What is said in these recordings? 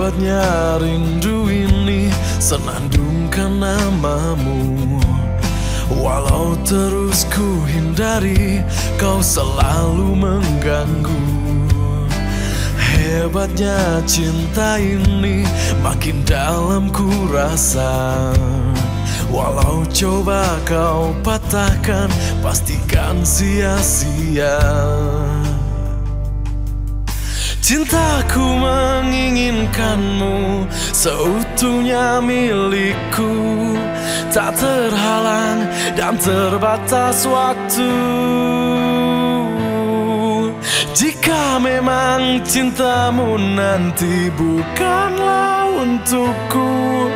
Hebatnya rindu ini senandungkan namamu. Walau terus ku hindari kau selalu mengganggu. Hebatnya cinta ini makin dalam ku rasa Walau coba kau patahkan pastikan sia-sia Cintaku menginginkanmu seutuhnya milikku. Tak terhalang dan terbatas waktu. Jika memang cintamu nanti bukanlah untukku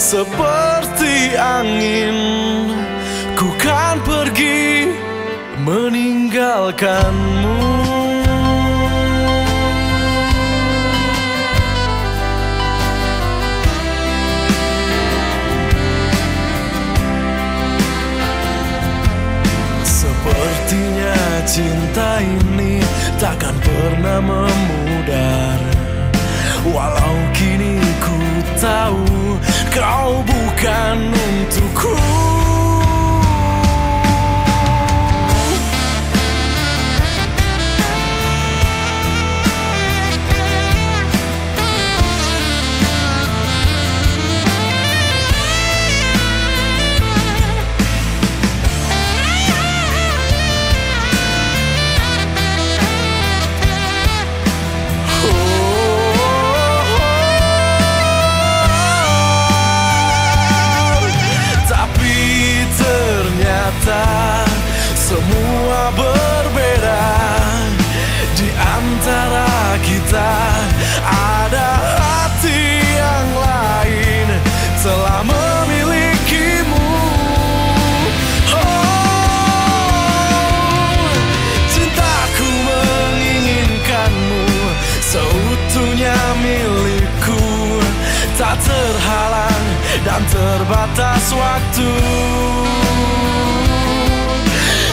Seperti angin Ku kan pergi meninggalkanmu cinta ini takkan pernah memudar. Walau kini ku tahu kau semua berbeda. Di antara kita ada hati yang lain Telah memilikimu. Oh, Cintaku menginginkanmu Seutuhnya milikku. Tak terhalang dan terbatas waktu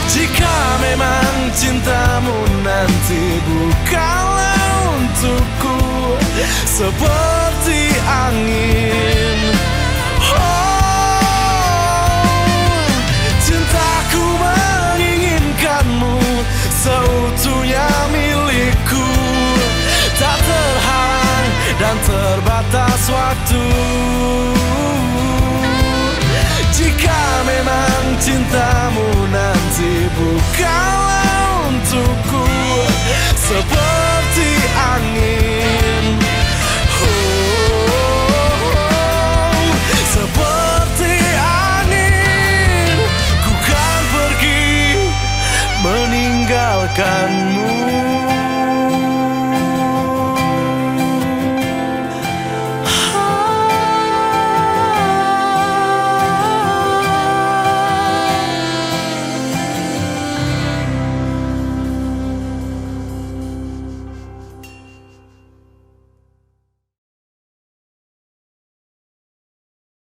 jika memang cintamu nanti bukanlah untukku Seperti angin. Oh, Cintaku menginginkanmu Seutuhnya milikku. Tak terhalang dan terbatas waktu So.